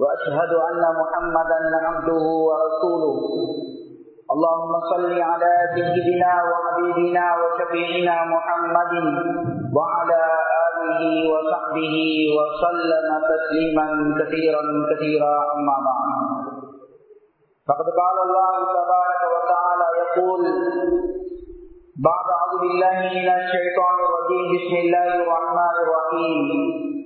وأشهد أن محمدا عبده ورسوله. اللهم صل على سيدنا وحبيبنا وشفيعنا محمد وعلى آله وصحبه وسلم تسليما كثيرا كثيرا. أما بعد فقد قال الله تبارك وتعالى يقول بعد أعوذ بالله من الشيطان الرجيم. بسم الله الرحمن الرحيم.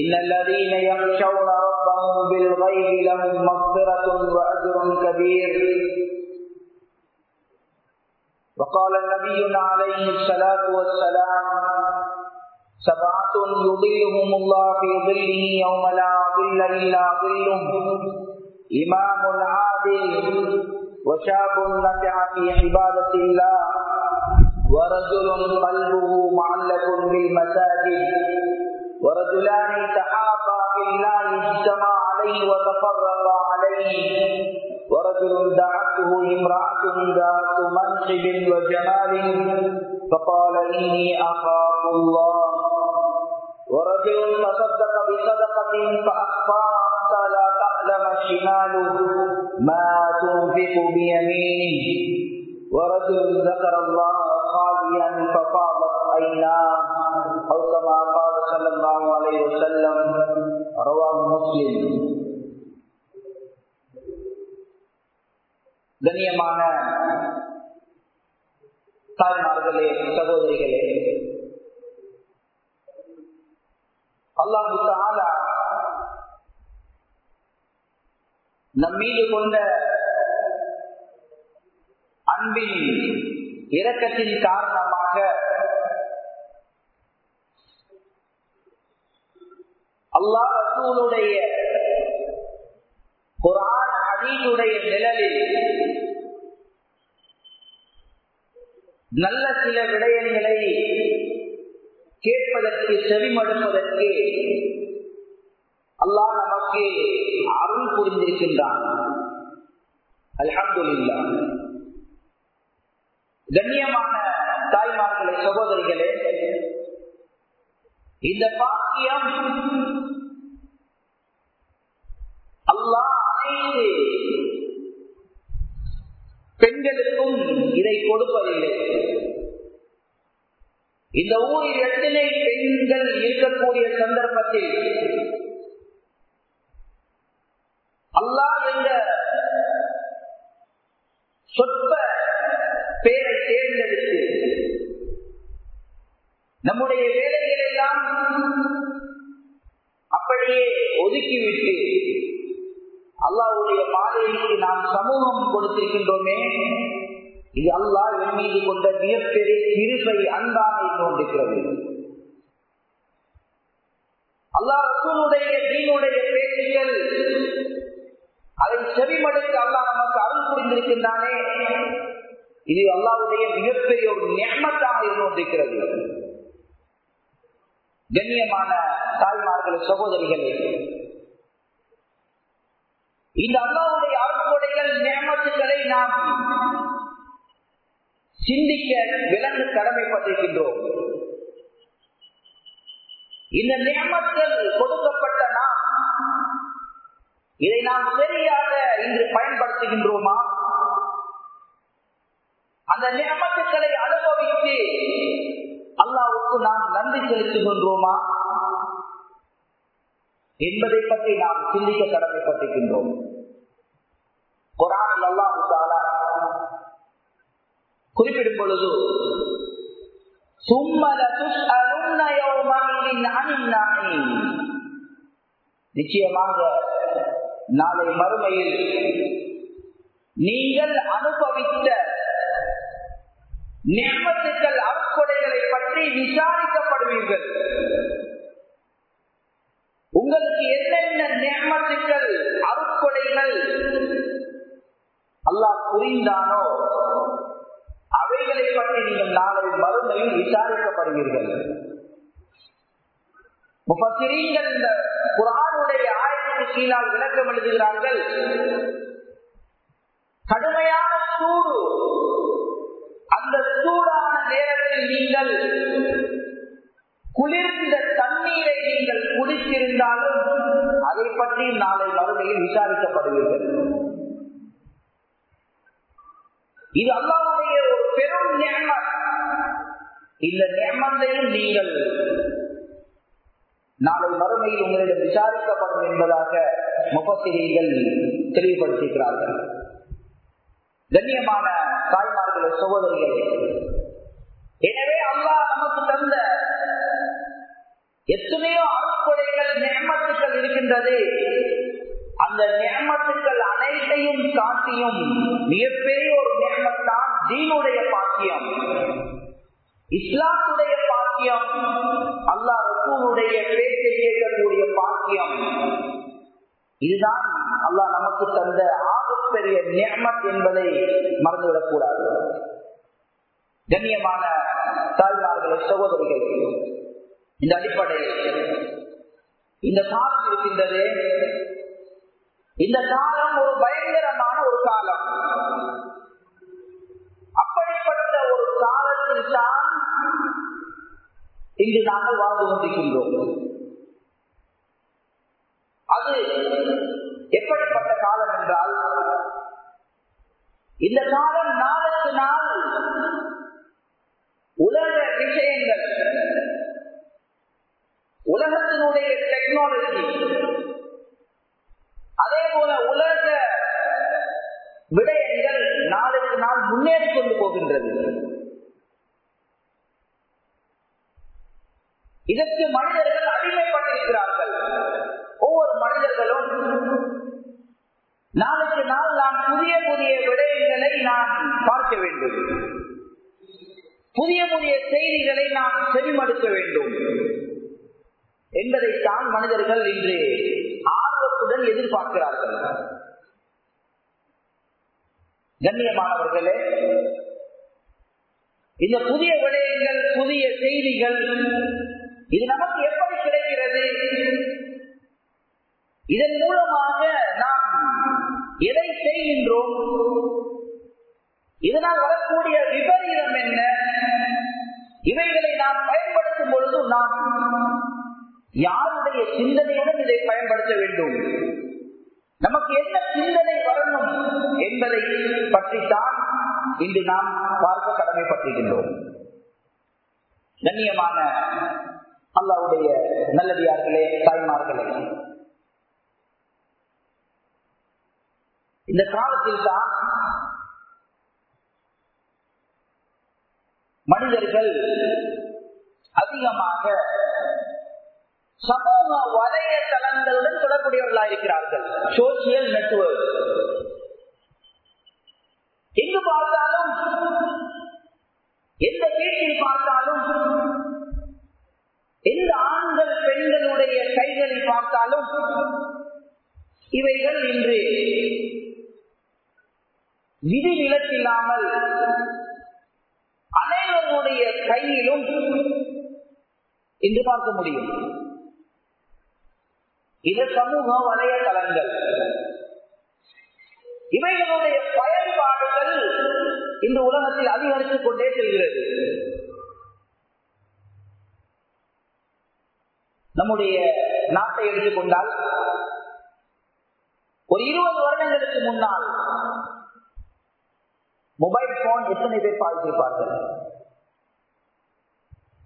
إن الذين يخشون ربهم بالغيب لهم مغفرة وأجر كبير. وقال النبي عليه الصلاة والسلام سبعة يظلهم الله في ظله يوم لا ظل إلا ظله إمام عادل وشاب نفع في عبادة الله ورجل قلبه معلق بالمساجد. ورجلان تحابا في الله اجتمع عليه وتفرقا عليه. ورجل دعته امرأة ذات منصب وجمال فقال إني أخاف الله. ورجل تصدق بصدقة فأخفاها حتى لا تعلم شماله. ما تنفق بيمينه. ورجل ذكر الله خاليا ففاضت عيناه أو كما قال الله عليه وسلم رواه مسلم கண்ணியமான தாய்மார்களே சகோதரிகளே அல்லாஹு தாலா நம் மீது கொண்ட அன்பின் இரக்கத்தின் காரணமாக அல்லாஹ் ரசூலுடைய குரான் அதீனுடைய நிழலில் நல்ல சில விடயங்களை கேட்பதற்கு செவிமடுப்பதற்கு அல்லாஹ் நமக்கு அருள் புரிந்திருக்கின்றான். அல்ஹம்துல்லா கண்ணியமான தாய்மார்களே சகோதரிகளே இந்த பாக்கியம் அல்லாஹ் அனைத்து பெண்களுக்கும் இதை கொடுப்பதில்லை. இந்த ஊரில் எத்தனை பெண்கள் இருக்கக்கூடிய சந்தர்ப்பத்தில் அல்லாஹ் என்ற சொற்ப பேரை தேர்ந்தெடுத்து நம்முடைய வேலைகள் எல்லாம் அப்படியே ஒதுக்கிவிட்டு அல்லாவுடைய மாலைக்கு நாம் சமூகம் கொடுத்திருக்கின்றோமே இது அல்லாஹ் என் மீது கொண்ட மிகப்பெரிய இருப்பை அன்பாக தோன்றுகிறது. அல்லாஹ் ரசூனுடைய நீனுடைய பேச்சுகள் அதை செவிமடைத்து அல்லாஹ் நமக்கு அருள் புரிந்திருக்கின்றானே இது அல்லாவுடைய மிகப்பெரிய ஒரு நெம்மத்தாக இருந்திருக்கிறது கண்ணியமான தாய்மார்கள் சகோதரிகளே இந்த அல்லாவுடைய அருட்கொடைகள் நேமத்துக்களை நாம் சிந்திக்க விலங்கு கடமைப்பட்டிருக்கின்றோம். இந்த நியமத்தில் கொடுக்கப்பட்ட நாம் இதை நாம் சரியாக இன்று பயன்படுத்துகின்றோமா? அந்த நியமத்துக்களை அனுபவித்து அல்லாவுக்கு நாம் நன்றி செலுத்துகின்றோமா? என்பதை பற்றி நாம் சிந்திக்க கடமைப்பட்டிருக்கின்றோம். குரான் அல்லாஹு தாலா குறிப்பிடும் பொழுது நிச்சயமாக நாளை மறுமையில் நீங்கள் அனுபவித்த நேமத்துக்கள் அற்கொடைகளை பற்றி விசாரிக்கப்படுவீர்கள். உங்களுக்கு என்னென்ன நேமத்துக்கள் அருட்கொடைகள் அல்லாஹ் புரிந்தானோ அவைகளை பற்றி நீங்கள் நாளை மறுமையில் விசாரிக்கப்படுவீர்கள். முப்பத்திரீங்கள் இந்த குரானுடைய ஆயத்துக்கு கீழால் விளக்கம் எழுதுகிறார்கள். கடுமையான சூடு. அந்த சூடான நேரத்தில் நீங்கள் குளிர்ந்த தண்ணீரை நீங்கள் குடித்திருந்தாலும் அதை பற்றி நாளை மறுமையில் விசாரிக்கப்படுவீர்கள். இது அல்லாவுடைய ஒரு பெரும் நியமம். இந்த நேமத்தையும் நீங்கள் நாளை மறுமையில் உங்களிடம் விசாரிக்கப்படும் என்பதாக முப்பத்திரிகள் தெளிவுபடுத்துகிறார்கள் கண்ணியமான தாய்மார்களே சகோதரிகளே எனவே அல்லாஹ் நமக்கு தந்த எத்தனையோ அறுக்குறைகள் நேமத்துக்கள் இருக்கின்றது. அந்த நேமத்துக்கள் அனைத்தையும் காட்டியும் மிகப்பெரிய ஒரு நேமத்தான் தீனுடைய பாக்கியம். இஸ்லாத்துடைய பாக்கியம் அல்லாஹ் ரசூலுடைய பேச்சை கேட்கக்கூடிய பாக்கியம். இதுதான் அல்லாஹ் நமக்கு தந்த ஆகப்பெரிய நேமத் என்பதை மறந்துவிடக்கூடாது. கண்ணியமான தாய்மார்களே சகோதரிகள் இந்த அடிப்படையில் இந்த காலம் இருக்கின்றது. இந்த காலம் ஒரு பயங்கரமான ஒரு காலம் அப்படிப்பட்ட ஒரு காலத்தில் தான் இன்று நாங்கள் வாழ்ந்து கொண்டிருக்கின்றோம். அது எப்படிப்பட்ட காலம் என்றால் இந்த காலம் நாளுக்கு நாள் உலக விஷயங்கள் உலகத்தினுடைய டெக்னாலஜி அதே போல உலக விடயங்கள் நாளுக்கு நாள் முன்னேறி கொண்டு போகின்றது. இதற்கு மனிதர்கள் அடிமைப்பட்டிருக்கிறார்கள். ஒவ்வொரு மனிதர்களும் நாளுக்கு நாள் நாம் புதிய புதிய விடயங்களை நாம் பார்க்க வேண்டும். புதிய புதிய செய்திகளை நாம் செவிமடுக்க வேண்டும். என்பதைத்தான் மனிதர்கள் இன்று ஆர்வத்துடன் எதிர்பார்க்கிறார்கள். கண்ணியமானவர்களே இந்த புதிய விடயங்கள் புதிய செய்திகள் இது நமக்கு எப்படி கிடைக்கிறது? இதன் மூலமாக நாம் எதை செய்கின்றோம்? இதனால் வரக்கூடிய விபரீதம் என்ன? இவைகளை நாம் பயன்படுத்தும் பொழுது நாம் யாருடைய சிந்தனையுடன் இதை பயன்படுத்த வேண்டும்? நமக்கு என்ன சிந்தனை வரணும் என்பதை பற்றித்தான் இன்று நாம் பார்க்க கடமைப்பட்டிருக்கின்றோம். கண்ணியமான அல்லாவுடைய நல்லடியார்களே தாய்மார்களே. இந்த காலத்தில் தான் மனிதர்கள் அதிகமாக சமூக வலையதளங்களுடன் தொடர்புடையவர்களாக இருக்கிறார்கள். சோசியல் நெட்வொர்க் எங்கு பார்த்தாலும் எந்த வீட்டில் பார்த்தாலும் எந்த ஆண்கள் பெண்களுடைய கைகளை பார்த்தாலும் இவைகள் இன்று விதி விலக்கில்லாமல் அனைவருடைய கையிலும் என்று பார்க்க முடியும். இது சமூக வலையதளங்கள் இவைகளுடைய பயன்பாடுகள் இந்த உலகத்தில் அதிகரித்துக் கொண்டே செல்கிறது. நம்முடைய நாட்டை எடுத்துக்கொண்டால் ஒரு இருபது வருடங்களுக்கு முன்னால் மொபைல் போன் எத்தனை பேர் பாவித்திருப்பார்கள்?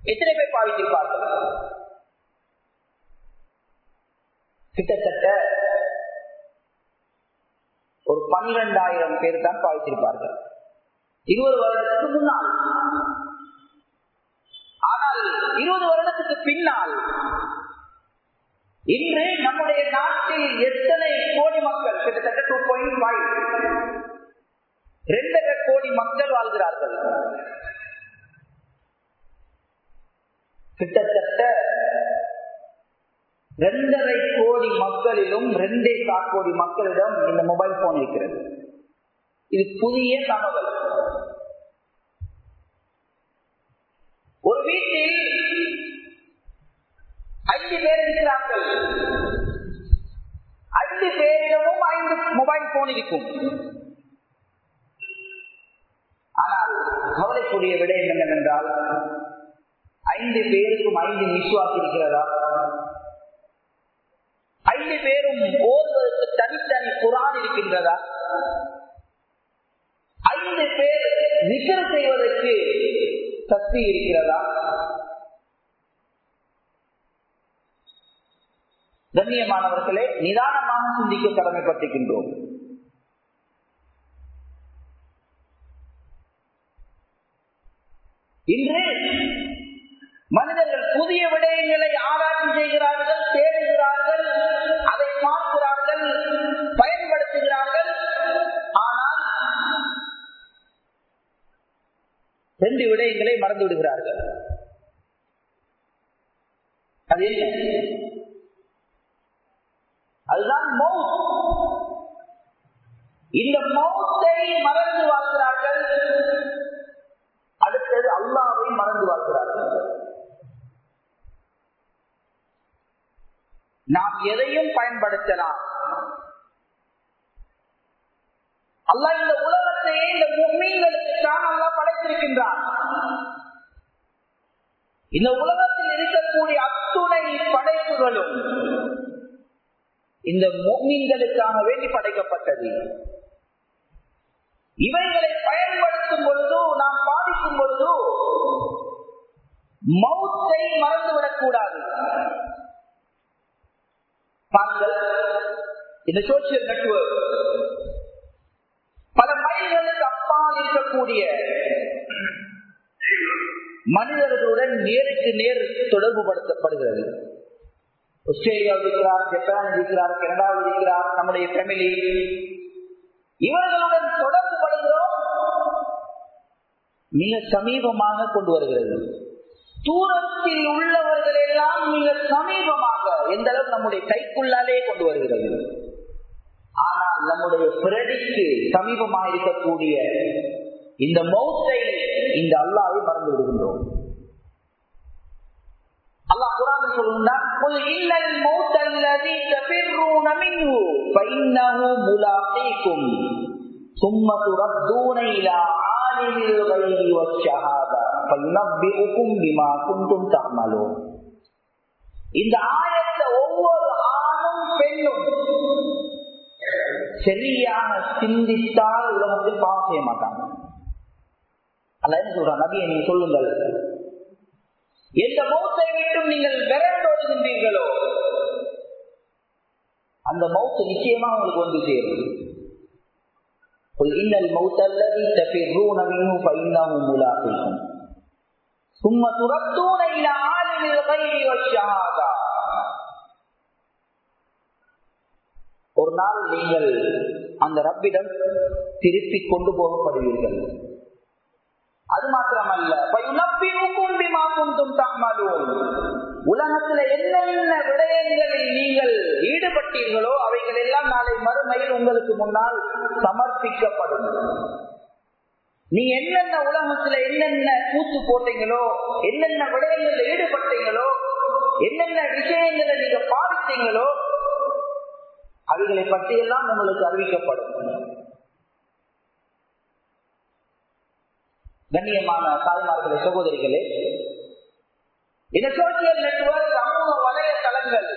எத்தனை பேர் பாவித்திருப்பார்கள்? கிட்டத்தட்ட ஒரு பன்னிரெண்டாயிரம் பேர் தான் பாவித்திருப்பார்கள் இருபது வருடத்துக்கு முன்னால். ஆனால் இருபது வருடத்துக்கு பின்னால் இன்று நம்முடைய நாட்டில் எத்தனை கோடி மக்கள் கிட்டத்தட்ட டூ பாயிண்ட் ஃபைவ் ரெண்டரை கோடி மக்கள் வாழ்கிறார்கள். கிட்டத்தட்ட ரெண்டரை கோடி மக்களிலும் ரெண்டே கால் கோடி மக்களிடம் இந்த மொபைல் போன் இருக்கிறது. இது புதிய தகவல். ஒரு வீட்டில் ஐந்து பேர் இருக்கிறார்கள். ஐந்து பேரிடமும் ஐந்து மொபைல் போன் இருக்கும். ஆனால் கவலைக்குரிய விடயம் என்னவென்றால் ஐந்து பேருக்கும் ஐந்து நிஸ்வாஸ் இருக்கிறதா? ஐந்து பேரும் ஓதுவதற்கு தனித்தனி குரான் இருக்கின்றதா? ஐந்து பேர் விக்கர் செய்வதற்கு சக்தி இருக்கிறதா? கண்ணியமானவர்களே நிதானமாக சிந்திக்க கடமைப்பட்டிருக்கின்றோம். இன்று மனிதர்கள் புதிய விடயங்களை ஆராய்ச்சி செய்கிறார்கள் ரெண்டு விடயங்களை மறந்து விடுகிறார்கள். அது என்ன? அதுதான் மவுத் இந்த மௌத்தை மறந்து வாழ்கிறார்கள். அடுத்தது அல்லாவை மறந்து வாழ்கிறார்கள். நாம் எதையும் பயன்படுத்தலாம். அல்லா இந்த உலகத்தையே இந்த மீன்களுக்கு தான் அல்லா இந்த உலகத்தில் இருக்கக்கூடிய அத்துணை படைப்புகளும் இந்த மீன்களுக்காக வேண்டி படைக்கப்பட்டது. இவைகளை பயன்படுத்தும் பொழுதோ நாம் பாதிக்கும் பொழுதோ மௌத்தை மறந்துவிடக் கூடாது. பாருங்கள் இந்த சோசியல் நெட்வொர்க் தடைகளுக்கு அப்பால் இருக்கக்கூடிய மனிதர்களுடன் நேருக்கு நேர் தொடர்பு படுத்தப்படுகிறது ஆஸ்திரேலியாவில் இருக்கிறார் ஜப்பான் இருக்கிறார் கனடாவில் இருக்கிறார் நம்முடைய ஃபேமிலி இவர்களுடன் தொடர்பு படுகிறோம் மிக சமீபமாக கொண்டு வருகிறது. தூரத்தில் உள்ளவர்கள் எல்லாம் மிக சமீபமாக எந்த அளவு நம்முடைய கைக்குள்ளாலே கொண்டு வருகிறது. நம்முடைய பிறடிக்கு சமீபமாக இருக்கக்கூடிய இந்த மௌத்தை இந்த அல்லாவை மறந்து விடுகின்றோம். அல்லாஹ் குரான் சொல்லுன்னா இந்த ஆயத்தை ஒவ்வொரு ஆணும் பெண்ணும் சரியாக சிந்தித்தால் உலகத்தில் பாவம் செய்ய மாட்டாங்க அல்ல என்ன சொல்றான் நபியை நீங்க சொல்லுங்கள் எந்த மௌத்தை விட்டும் நீங்கள் விரண்டோடுகின்றீர்களோ அந்த மௌத்து நிச்சயமா உங்களுக்கு வந்து சேரும் قل إن الموت الذي تفرون منه فإنه ملاقيكم ثم تردون إلى عالم الغيب والشهادة ஒரு நாள் நீங்கள் அந்த ரப்பிடம் திருப்பி கொண்டு போகப்படுவீர்கள். அது மாத்திரமல்ல. உலகத்துல என்னென்ன விடயங்களில் நீங்கள் ஈடுபட்டீர்களோ அவைகள் எல்லாம் நாளை மறுமையில் உங்களுக்கு முன்னால் சமர்ப்பிக்கப்படும். நீங்க என்னென்ன உலகத்துல என்னென்ன கூத்து போட்டீங்களோ என்னென்ன விடயங்கள்ல ஈடுபட்டீங்களோ என்னென்ன விஷயங்களை நீங்க பாதித்தீங்களோ அவைகளை பற்றி எல்லாம் உங்களுக்கு அறிவிக்கப்படும். கண்ணியமான தாய்மார்களே சகோதரிகளே இந்த சோசியல் நெட்வொர்க் சமூக வலைத்தளங்கள்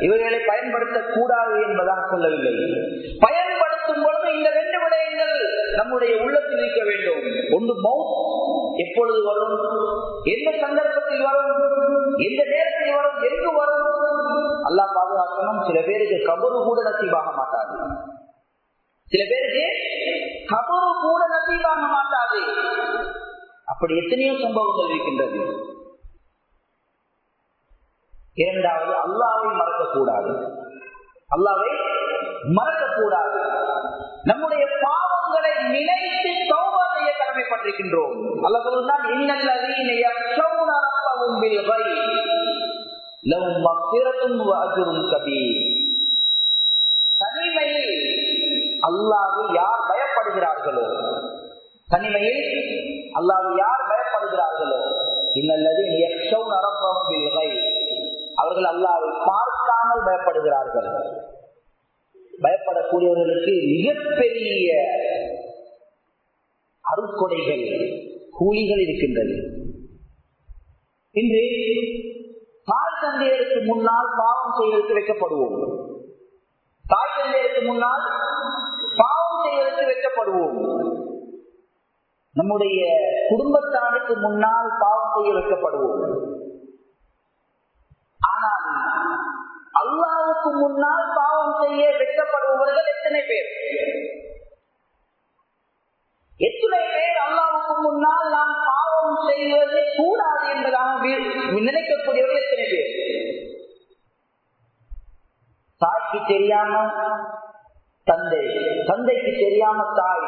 இவைகளை பயன்படுத்தக்கூடாது என்பதாக சொல்லவில்லை. பயன்படுத்த பயன்படுத்தும் பொழுது இந்த ரெண்டு விடயங்கள் நம்முடைய உள்ளத்தில் இருக்க வேண்டும். ஒன்று மவுத் எப்பொழுது வரும்? எந்த சந்தர்ப்பத்தில் வரும்? எந்த நேரத்தில் வரும்? எங்கு வரும்? அல்லா பாதுகாக்கணும். சில பேருக்கு கபரு கூட நசீவாக மாட்டாது. சில பேருக்கு கபரு கூட நசீவாக மாட்டாது. அப்படி எத்தனையோ சம்பவங்கள் இருக்கின்றது. இரண்டாவது அல்லாவை மறக்கக்கூடாது. அல்லாவை மறக்கக்கூடாது. நம்முடைய பாவங்களை நினைத்து சௌபா செய்ய கடமைப்பட்டிருக்கின்றோம். அல்ல சொல்லுதான் இன்னல்லதீன யக்ஷௌன ரப்பஹும் பில் கைப் லஹும் மக்ஃபிரத்துன் வ அஜ்ருன் கபீர். தனிமையில் அல்லாஹ்வை யார் பயப்படுகிறார்களோ தனிமையில் அல்லாஹ் யார் பயப்படுகிறார்களோ இன்னல்லது அவர்கள் அல்லாவை பார்க்காமல் பயப்படுகிறார்கள். பயப்படக்கூடியவர்களுக்கு மிகப்பெரிய அருக்கொடைகள் கூலிகள் இருக்கின்றது. இன்று தாய் தந்தையருக்கு முன்னால் பாவம் செய்வதற்கு வைக்கப்படுவோம். தாய் தந்தையருக்கு முன்னால் பாவம் செய்வதற்கு வைக்கப்படுவோம். நம்முடைய குடும்பத்தாருக்கு முன்னால் பாவம் செய்ய வைக்கப்படுவோம். ஆனால் அல்லாவுக்கு முன்னால் வார்த்தையே வெட்டப்படுபவர்கள் எத்தனை பேர்? எத்தனை பேர் அல்லாவுக்கு முன்னால் நாம் பாவம் செய்வது கூடாது என்பதாக நினைக்கக்கூடியவர்கள் எத்தனை பேர்? தாய்க்கு தெரியாம தந்தை தந்தைக்கு தெரியாம தாய்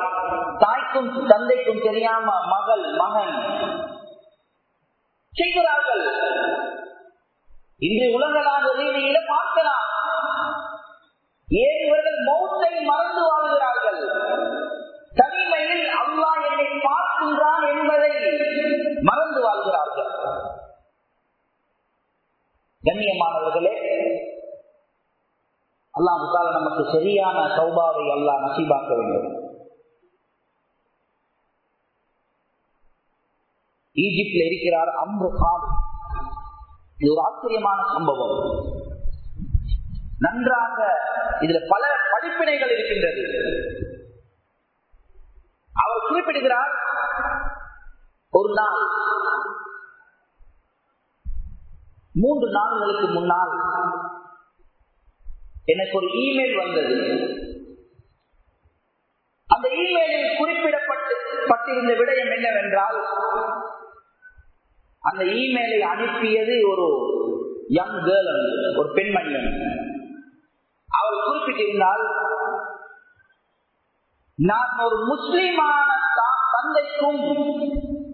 தாய்க்கும் தந்தைக்கும் தெரியாம மகள் மகன் செய்கிறார்கள். இன்று உலகளாக ரீதியில பார்க்கலாம். ஏன் இவர்கள் மௌத்தை மறந்து வாழ்கிறார்கள். தனிமையில் அல்லா என்னை பார்க்கின்றான் என்பதை மறந்து வாழ்கிறார்கள். கண்ணியமானவர்களே அல்லாஹுக்காக நமக்கு சரியான சௌபாவை அல்லா நசீபாக்க வேண்டும். ஈஜிப்டில் இருக்கிறார் அம்ரு கான். இது ஒரு ஆச்சரியமான சம்பவம். நன்றாக இதுல பல படிப்பினைகள் இருக்கின்றது. அவர் குறிப்பிடுகிறார் ஒரு நாள் மூன்று நாள்களுக்கு முன்னால் எனக்கு ஒரு இமெயில் வந்தது. அந்த இமெயிலில் குறிப்பிடப்பட்டு பட்டிருந்த விடயம் என்னவென்றால் அந்த இமெயிலை அனுப்பியது ஒரு யங் கேர்ள் ஒரு பெண்மணி அவர் குறிப்பிட்டிருந்தால் நான் ஒரு முஸ்லிமான தந்தைக்கும்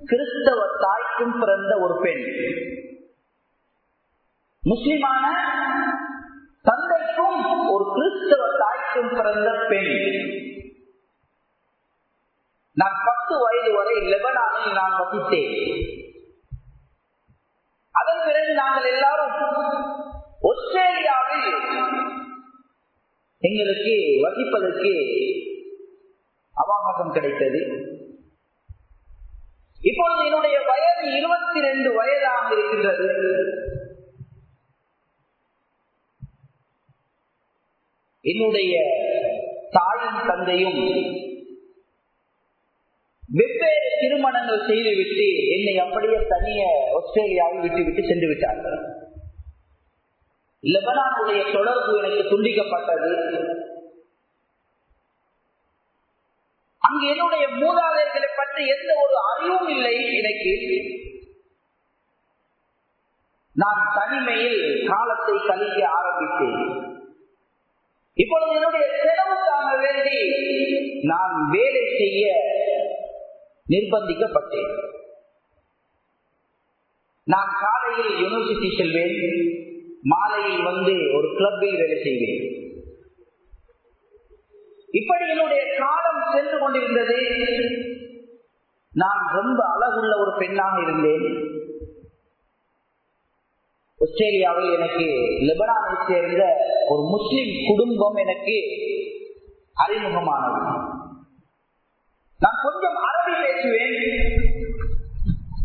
கிறிஸ்தவ தாய்க்கும் பிறந்த ஒரு பெண். முஸ்லிமான தந்தைக்கும் ஒரு கிறிஸ்தவ தாய்க்கும் பிறந்த பெண். நான் பத்து வயது வரை லெபனானில் நான் வசித்தேன். அதன் பிறகு நாங்கள் எல்லாரும் ஆஸ்திரேலியாவில் எங்களுக்கு வசிப்பதற்கு அவகாசம் கிடைத்தது. இப்பொழுது என்னுடைய வயது இருபத்தி ரெண்டு வயதாக இருக்கின்றது. என்னுடைய தாயும் தந்தையும் வெவ்வேறு திருமணங்கள் செய்துவிட்டு என்னை அப்படியே தனிய ஆஸ்திரேலியாவில் விட்டு விட்டு சென்று விட்டார்கள். லெபனானுடைய தொடர்பு எனக்கு துண்டிக்கப்பட்டது. அங்கு என்னுடைய மூதாதையர்களை பற்றி எந்த ஒரு அறிவும் இல்லை எனக்கு. நான் தனிமையில் காலத்தை கழிக்க ஆரம்பித்தேன். இப்பொழுது என்னுடைய செலவுக்காக வேண்டி நான் வேலை செய்ய நிர்பந்திக்கப்பட்டேன். நான் காலையில் யூனிவர்சிட்டி செல்வேன். மாலையில் வந்து ஒரு கிளப்பில் வேலை செய்வேன் இப்படி என்னுடைய காலம் சென்று கொண்டிருந்தது. நான் ரொம்ப அழகுள்ள ஒரு பெண்ணாக இருந்தேன். ஆஸ்திரேலியாவில் எனக்கு லெபனானை சேர்ந்த ஒரு முஸ்லிம் குடும்பம் எனக்கு அறிமுகமானது. நான் கொஞ்சம் அரபி பேசுவேன்.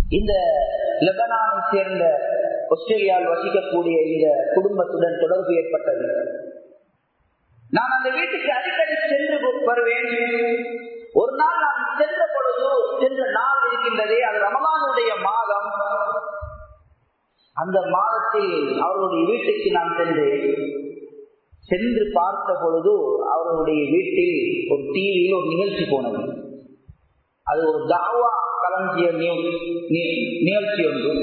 இந்த லெபனானை சேர்ந்த ஆஸ்திரேலியாவில் வசிக்கக்கூடிய இந்த குடும்பத்துடன் தொடர்பு ஏற்பட்டது. நான் அந்த வீட்டுக்கு அடிக்கடி சென்று வருவேன். ஒரு நாள் நான் சென்ற பொழுது சென்ற நாள் இருக்கின்றதே அது ரமலானுடைய மாதம். அந்த மாதத்தில் அவர்களுடைய வீட்டுக்கு நான் சென்றேன் சென்று பார்த்த பொழுது அவர்களுடைய வீட்டில் ஒரு டிவியில் ஒரு நிகழ்ச்சி போனது. அது ஒரு தாவா களஞ்சிய நிகழ்ச்சி ஒன்று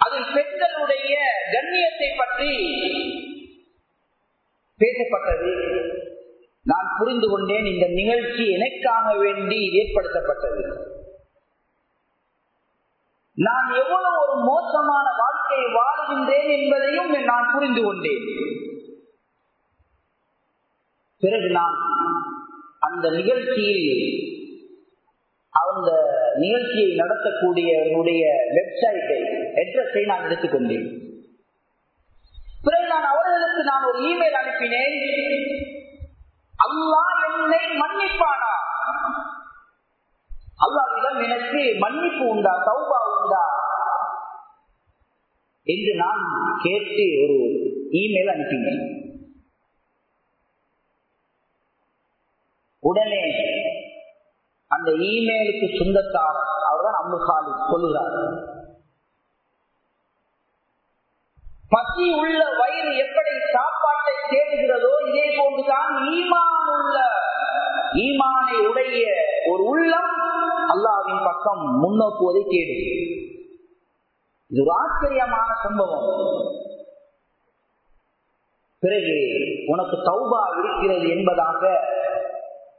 அதில் பெண்களுடைய கண்ணியத்தை பற்றி பேசப்பட்டது. நான் புரிந்து கொண்டேன் இந்த நிகழ்ச்சி எனக்காக வேண்டி ஏற்படுத்தப்பட்டது. நான் எவ்வளவு ஒரு மோசமான வாழ்க்கையை வாழ்கின்றேன் என்பதையும் நான் புரிந்து கொண்டேன். பிறகு நான் அந்த நிகழ்ச்சியில் அந்த நிகழ்ச்சியை நடத்தக்கூடியவருடைய வெப்சைட்டை அட்ரஸை நான் எடுத்துக்கொண்டேன். நான் அவர்களுக்கு நான் ஒரு இமெயில் அனுப்பினேன். அல்லாஹ் என்னை மன்னிப்பானா? அல்லாவிடம் எனக்கு மன்னிப்பு உண்டா? சௌபா உண்டா? என்று நான் கேட்டு ஒரு இமெயில் அனுப்பினேன். உடனே அந்த இமெயிலுக்கு சொந்தக்காரர் அவர்தான் அம்முகாலி சொல்லுகிறார். பசி உள்ள வயிறு எப்படி சாப்பாட்டை தேடுகிறதோ இதே போன்றுதான் ஈமான் உள்ள. ஈமானை உடைய ஒரு உள்ளம் அல்லாவின் பக்கம் முன்னோக்குவதை தேடு இது ஒரு ஆச்சரியமான சம்பவம். பிறகு உனக்கு தௌபா இருக்கிறது என்பதாக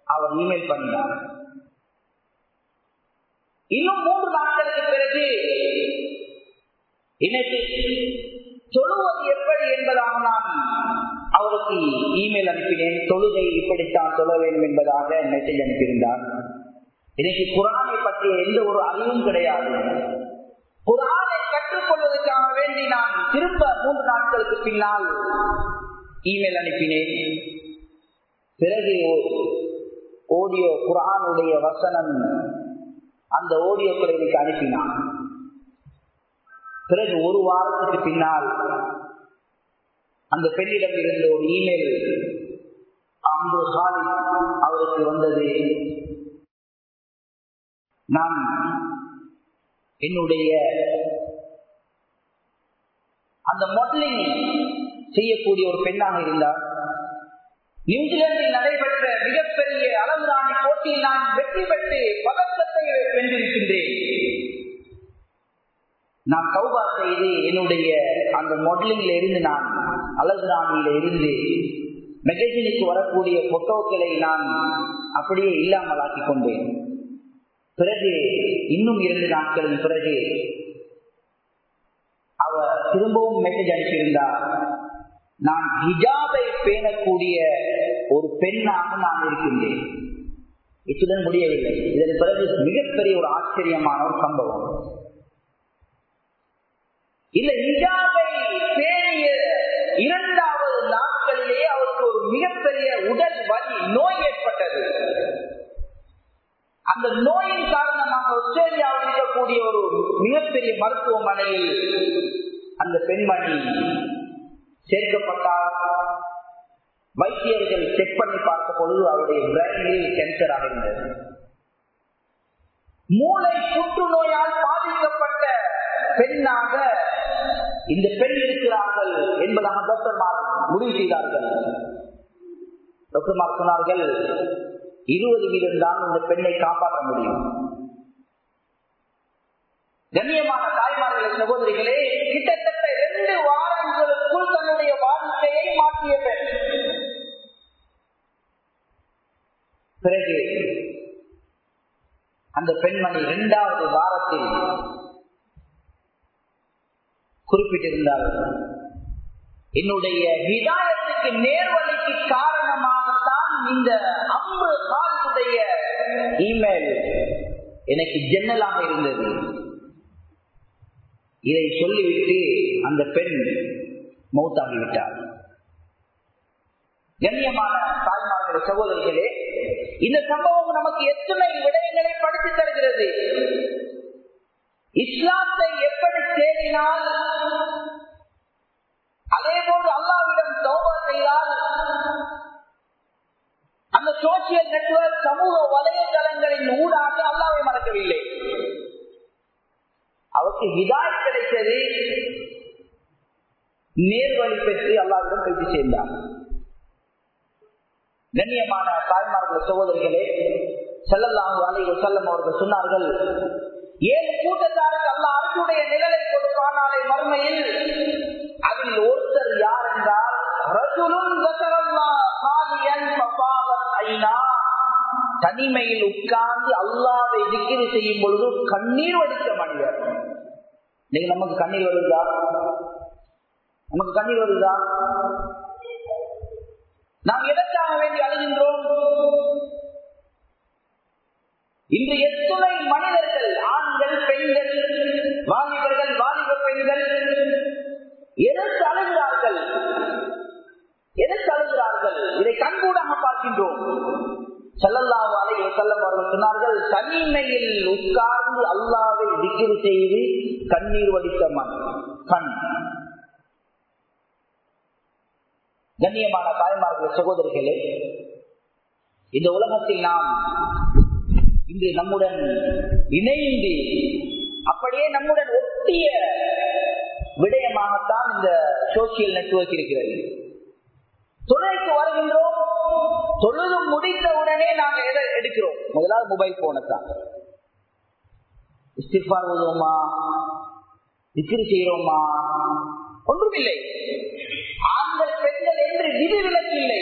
அவர் இமெயில் பண்ணினார் இன்னும் மூன்று நாட்களுக்கு பிறகு எனக்கு தொழுவது எப்படி என்பதாக நான் அவருக்கு இமெயில் அனுப்பினேன். தொழுகை இப்படித்தான் சொல்ல வேண்டும் என்பதாக மெசேஜ் அனுப்பியிருந்தார். எனக்கு குரானை பற்றிய எந்த ஒரு அறிவும் கிடையாது. குரானை கற்றுக்கொள்வதற்காக வேண்டி நான் திரும்ப மூன்று நாட்களுக்கு பின்னால் இமெயில் அனுப்பினேன். பிறகு ஓடியோ குரானுடைய வசனம் அந்த ஓடியோ எனக்கு அனுப்பினான். பிறகு ஒரு வாரத்துக்கு பின்னால் அந்த பெண்ணிடம் இருந்த ஒரு இமெயில் அம்பு ஹாலித் அவருக்கு வந்தது. நான் என்னுடைய அந்த மாடலிங் செய்யக்கூடிய ஒரு பெண்ணாக இருந்தார். நியூசிலாந்தில் நடைபெற்ற மிகப்பெரிய அளவிலான போட்டியில் நான் வெற்றி பெற்று பதக்கத்தை வென்றிருக்கின்றேன். நான் கௌபா செய்து என்னுடைய அந்த மாடலிங்ல இருந்து நான் அழகுராணியில இருந்து மெகசினுக்கு வரக்கூடிய போட்டோக்களை நான் அப்படியே இல்லாமல் கொண்டேன். பிறகு இன்னும் இரண்டு நாட்களின் பிறகு அவர் திரும்பவும் மெசேஜ் அனுப்பியிருந்தார். நான் ஹிஜாபை பேணக்கூடிய ஒரு பெண்ணாக நான் இருக்கின்றேன். இத்துடன் முடியவில்லை. இதன் பிறகு மிகப்பெரிய ஒரு ஆச்சரியமான ஒரு சம்பவம். இந்த ஹிஜாபை பேணிய இரண்டாவது நாட்களிலேயே அவருக்கு ஒரு மிகப்பெரிய உடல் வலி நோய் ஏற்பட்டது. அந்த நோயின் காரணமாக ஆஸ்திரேலியாவில் இருக்கக்கூடிய ஒரு மிகப்பெரிய மருத்துவமனையில் அந்த பெண்மணி சேர்க்கப்பட்டார். வைத்தியர்கள் செக் பண்ணி பார்த்த பொழுது அவருடைய பிரெயினில் கேன்சர் அடைந்தது. மூளை புற்றுநோயால் பாதிக்கப்பட்ட பெண்ணாக இந்த பெண் இருக்கிறார்கள் என்பதாக டாக்டர்மார் முடிவு செய்தார்கள். டாக்டர்மார் சொன்னார்கள் இருபது வீதம் தான் இந்த பெண்ணை காப்பாற்ற முடியும். கண்ணியமான தாய்மார்களே சகோதரிகளே கிட்டத்தட்ட இரண்டு வாரங்களுக்குள் தன்னுடைய வாழ்க்கையை மாற்றிய பெண். பிறகு அந்த பெண்மணி இரண்டாவது வாரத்தில் குறிப்பிட்டிருந்தார். என்னுடைய விதாயத்துக்கு நேர்வழிக்கு காரணமாகத்தான் இந்த அம்பு காலத்துடைய இமெயில் எனக்கு ஜன்னலாக இருந்தது. இதை சொல்லிவிட்டு அந்த பெண் மௌத்தாகிவிட்டார். கண்ணியமான தாய்மார்கள் சகோதரிகளே இந்த சம்பவம் நமக்கு எத்தனை விடயங்களை படித்து தருகிறது? இஸ்லாத்தை எப்படி தேடினால் அதே போன்று அல்லாவிடம் தௌபா செய்தால் அந்த சோசியல் நெட்வொர்க் சமூக வலைதளங்களின் ஊடாக அல்லாவை மறக்கவில்லை. அவருக்கு ஹிதாய் கிடைத்தது நேர்வழி பெற்று அல்லாவிடம் பேசி சேர்ந்தார். கண்ணியமான தாய்மார்கள் சகோதரிகளே செல்லலாம் அலைவு செல்லம் அவர்கள் சொன்னார்கள் ஏழு கூட்டத்தாருக்கு அல்ல அரசுடைய நிழலை கொடுப்பானாலே மறுமையில் அதில் ஒருத்தர் யார் என்றால் தனிமையில் உட்கார்ந்து அல்லாவை திக்கிரி செய்யும் பொழுது கண்ணீர் வடித்த மனிதர். நீங்க நமக்கு கண்ணீர் வருதா? நமக்கு கண்ணீர் வருதா? நாம் எதற்காக வேண்டி அழுகின்றோம்? இன்று எத்துணை மனிதர்கள் ஆண்கள் பெண்கள் வாலிபர்கள் வாலிப பெண்கள் எதற்கு அழுகிறார்கள். எதற்கு அழுகிறார்கள். இதை கண்கூடாக பார்க்கின்றோம். செல்லல்லாஹு அலைஹி வஸல்லம் அவர்கள் சொன்னார்கள் தனிமையில் உட்கார்ந்து அல்லாவை திக்ரு செய்து கண்ணீர் வடித்த மண் கண். கண்ணியமான தாய்மார்கள் சகோதரிகளே இந்த உலகத்தில் நாம் இன்று நம்முடன் இணைந்து அப்படியே நம்முடன் ஒட்டிய விடயமாகத்தான் இந்த சோசியல் நெட்வொர்க் இருக்கிறது. தொழிலுக்கு வருகின்றோம் தொழுது முடிந்த உடனே நாங்க எதை எடுக்கிறோம்? முதலாவது மொபைல் போனை தான். இஸ்திஃபார் ஓதுவோமா? திக்ரு செய்யறோமா ஒன்றுமில்லை. ஆண்கள் பெண்கள் என்று விதிவிலக்கு இல்லை.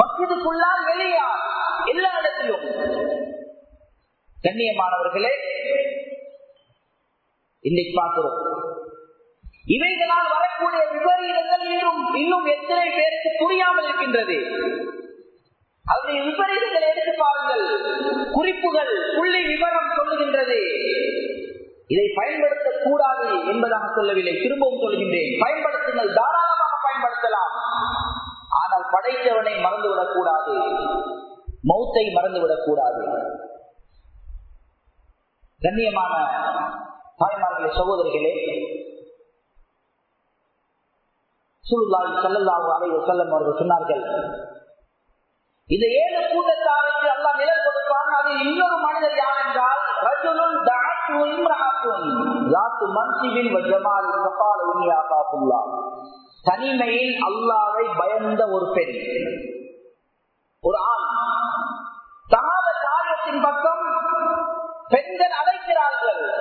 மசிதுக்குள்ளால் வெளியார் எல்லா இடத்திலும் கண்ணியமானவர்களே இன்னைக்கு பார்க்கிறோம். இவைகளால் வரக்கூடிய விபரீதங்கள் இன்னும் இன்னும் எத்தனை பேருக்கு புரியாமல் இருக்கின்றது? அதனுடைய விபரீதங்களை எடுத்து பாருங்கள். குறிப்புகள் புள்ளி விவரம் சொல்லுகின்றது. இதை பயன்படுத்தக் கூடாது என்பதாக சொல்லவில்லை. திரும்பவும் சொல்கின்றேன். பயன்படுத்துங்கள். தாராளமாக பயன்படுத்தலாம். ஆனால் படைத்தவனை மறந்துவிடக் கூடாது மௌத்தை மறந்துவிடக் கூடாது கண்ணியமான தாய்மார்களே சகோதரிகளே சுருல்லால் செல்லல்லாவு அலைவு செல்லம் அவர்கள் சொன்னார்கள் இந்த ஏழு கூட்டத்தாருக்கு அல்லா நிழல் கொடுப்பான். அது இன்னொரு மனிதர் யார் என்றால் ரஜுலும் தனிமையில் அல்லாவை பயந்த ஒரு பெண் ஒரு ஆண். தகாத காரியத்தின் பக்கம் பெண்கள் அழைக்கிறார்கள்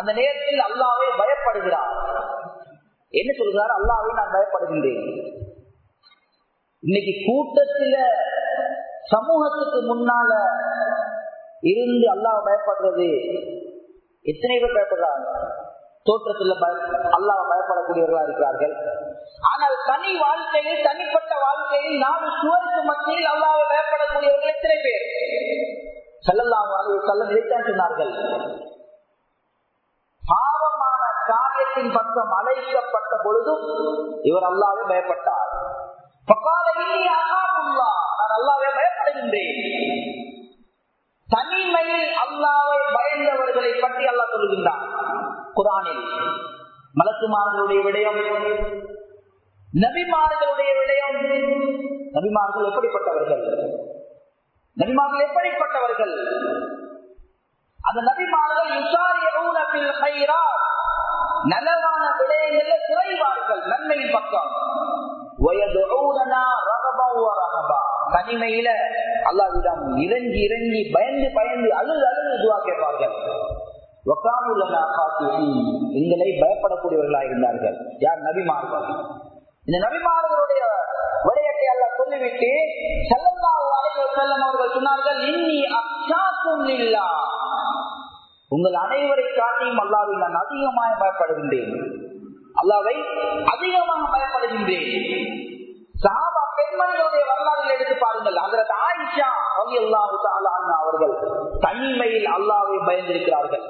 அந்த நேரத்தில் அல்லாவே பயப்படுகிறார். என்ன சொல்கிறார்? அல்லாவே நான் பயப்படுகின்றேன். இன்னைக்கு கூட்டத்தில சமூகத்துக்கு முன்னால இருந்து அல்லாஹ் பயப்படுறது எத்தனை பேர் பயப்படுறாங்க? தோற்றத்தில் அல்லாஹ் பயப்படக்கூடியவர்களா இருக்கிறார்கள். ஆனால் தனி வாழ்க்கையில் தனிப்பட்ட வாழ்க்கையில் நாலு சுவருக்கு மத்தியில் அல்லாவை பயப்படக்கூடியவர்கள் எத்தனை பேர்? செல்லல்லாம் செல்ல இதைத்தான் சொன்னார்கள். பாவமான காரியத்தின் பக்கம் அழைக்கப்பட்ட பொழுதும் இவர் அல்லாவே பயப்பட்டார். நான் அல்லாவே பயப்படுகின்றேன். தனிமையில் அல்லாவை பயந்தவர்களை பற்றி அல்லா சொல்கின்றார் குரானில் மலக்குமார்களுடைய விடயம் நபிமார்களுடைய விடயம் நபிமார்கள் எப்படிப்பட்டவர்கள்? நபிமார்கள் எப்படிப்பட்டவர்கள்? அந்த நபிமார்கள் நலவான விடயங்கள்ல குறைவார்கள் நன்மையின் பக்கம். தனிமையில அல்லாவிடம் இறங்கி இறங்கி பயந்து பயந்து அழுது அழுது இதுவா கேட்பார்கள். எங்களை பயப்படக்கூடியவர்களாக இருந்தார்கள். யார் நபிமார்கள் இந்த நபிமார்களுடைய விடயத்தை அல்ல சொல்லிவிட்டு செல்லம் அவர்கள் சொன்னார்கள் இன்னி அச்சாக்கும் இல்லா உங்கள் அனைவரை காட்டியும் அல்லாவை நான் அதிகமாக பயப்படுகின்றேன். அல்லாவை அதிகமாக பயப்படுகின்றேன். சாபா பெண்மணிகளுடைய வரலாறுகள் எடுத்து பாருங்கள். அதற்கு ஆயிஷா அல்லாஹு அவர்கள் தனிமையில் அல்லாவை பயந்திருக்கிறார்கள்.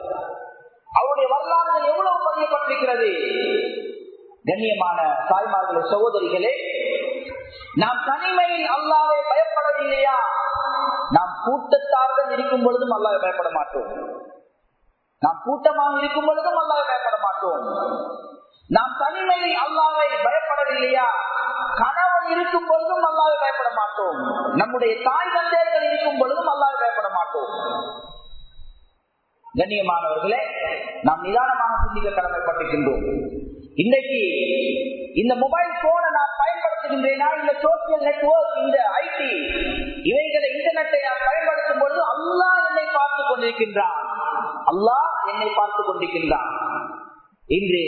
அவருடைய வரலாறுகள் எவ்வளவு பதியப்பட்டிருக்கிறது? கண்ணியமான தாய்மார்களே சகோதரிகளே நாம் தனிமையில் அல்லாவை பயப்படவில்லையா? நாம் கூட்டத்தார்கள் இருக்கும் பொழுதும் அல்லாவை பயப்பட மாட்டோம். நாம் கூட்டமாக இருக்கும் பொழுதும் அல்லாவை பயப்பட மாட்டோம். நாம் தனிமையில் அல்லாவை பயப்படவில்லையா? கணவன் இருக்கும் பொழுதும் அல்லாவை பயப்பட மாட்டோம். நம்முடைய தாய் தந்தையர்கள் இருக்கும் பொழுதும் அல்லாவை பயப்பட மாட்டோம். கண்ணியமானவர்களே நாம் நிதானமாக சிந்திக்க கடமைப்பட்டிருக்கின்றோம். இன்னைக்கு இந்த மொபைல் போனை நான் பயன்படுத்துகின்றேனா? இந்த சோசியல் நெட்ஒர்க் இந்த ஐடி இவைகளை இன்டர்நெட்டை நான் பயன்படுத்தும் பொழுது அல்லா என்னை பார்த்துக் கொண்டிருக்கின்றான். அல்லாஹ் என்னை பார்த்து கொண்டிருக்கின்றான். இன்று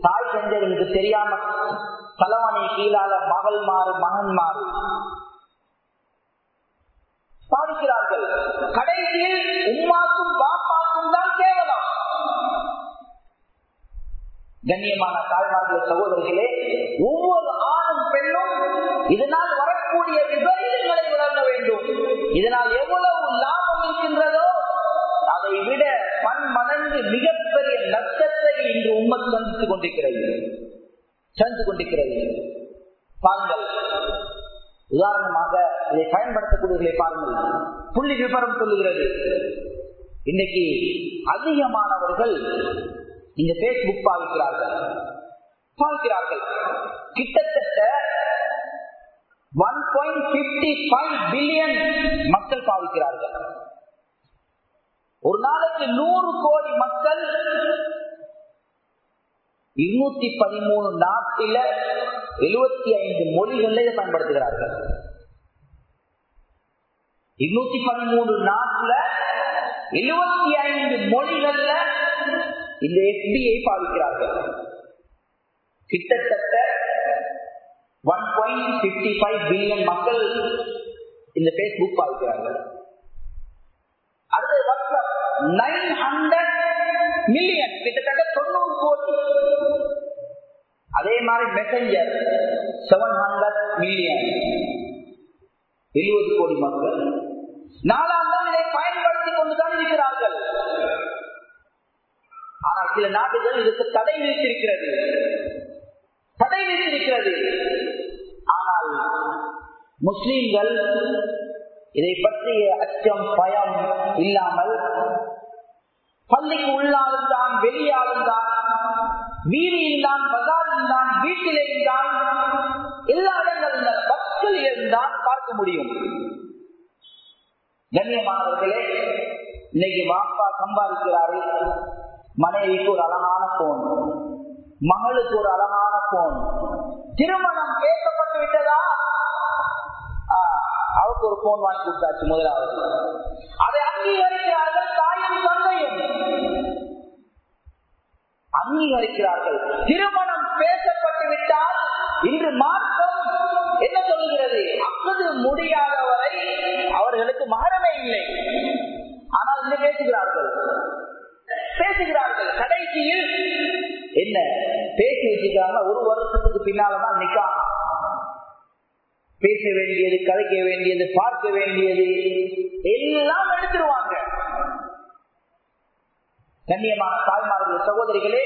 தாய் தந்தைகளுக்கு தெரியாம தலைவனை கீழால மகள் மாறு மகன் மாறு பாதிக்கிறார்கள் கடைசியில் உம்மாக்கும் பாப்பாக்கும் தான் கேவலம் கண்ணியமான தாய்மார்கள் சகோதரர்களே ஒவ்வொரு ஆணும் பெண்ணும் இதனால் வரக்கூடிய விபரீதங்களை உணர வேண்டும். இதனால் மிகப்பெரிய நஷ்டத்தை இன்று உண்மை சந்தித்துக் கொண்டிருக்கிறது. சந்தித்து கொண்டிருக்கிறது. பாருங்கள். உதாரணமாக இதை பயன்படுத்தக்கூடியவர்களை பாருங்கள். புள்ளி விவரம் சொல்லுகிறது. இன்னைக்கு அதிகமானவர்கள் இந்த பேஸ்புக் பாவிக்கிறார்கள். பார்க்கிறார்கள். கிட்டத்தட்ட one point fifty five billion மக்கள் பாவிக்கிறார்கள். ஒரு நாளைக்கு நூறு கோடி மக்கள் இருநூத்தி பதிமூணு நாட்டில எழுபத்தி ஐந்து மொழிகளில் பயன்படுத்துகிறார்கள். இருநூத்தி பதிமூணு நாட்டுல எழுபத்தி ஐந்து மொழிகள்ல இந்த எஃபியை பாவிக்கிறார்கள். கிட்டத்தட்ட one point fifty five billion மக்கள் இந்த பேஸ்புக் பாவிக்கிறார்கள். நைன் ஹண்ட்ரட் மில்லியன் கிட்டத்தட்ட தொண்ணூறு கோடி. அதே மாதிரி மெசஞ்சர் செவன் ஹண்ட்ரட் மில்லியன் எழுபது கோடி மக்கள். நாலாம் நாள் இதை பயன்படுத்தி கொண்டுதான் இருக்கிறார்கள். ஆனால் சில நாடுகள் இதுக்கு தடை விதித்திருக்கிறது. தடை விதித்திருக்கிறது. ஆனால் முஸ்லீம்கள் இதை பற்றிய அச்சம் பயம் இல்லாமல் பள்ளிக்கு உள்ளாலும் தான் வெளியாலும் தான் வீதியில் தான் பஜாரில் தான் தான் எல்லா இடங்களில் பஸ்களிலும் இருந்தால் பார்க்க முடியும். கண்ணியமானவர்களே இன்னைக்கு வாப்பா சம்பாதிக்கிறாரு. மனைவிக்கு ஒரு அழகான போன் மகளுக்கு ஒரு அழகான போன் திருமணம் கேட்கப்பட்டு விட்டதா? அவருக்கு ஒரு போன் வாங்கி கொடுத்தாச்சு முதலாவது. அதை அங்கீகரிக்கிறார்கள் தந்தையும் அங்கீகரிக்கிறார்கள். திருமணம் பேசப்பட்டு விட்டால் இன்று மார்க்கம் என்ன சொல்லுகிறது அப்போது முடியாதவரை அவர்களுக்கு மகரமே இல்லை. ஆனால் என்ன பேசுகிறார்கள். பேசுகிறார்கள். கடைசியில் என்ன? பேசி வச்சுக்கிறாங்க ஒரு வருஷத்துக்கு பின்னால்தான் நிக்கா பேச வேண்டியது கதைக்க வேண்டியது பார்க்க வேண்டியது எல்லாம் எடுத்துருவாங்க. கண்ணியமான தாய்மார்கள் சகோதரிகளே